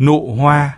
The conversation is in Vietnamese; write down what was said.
nụ hoa.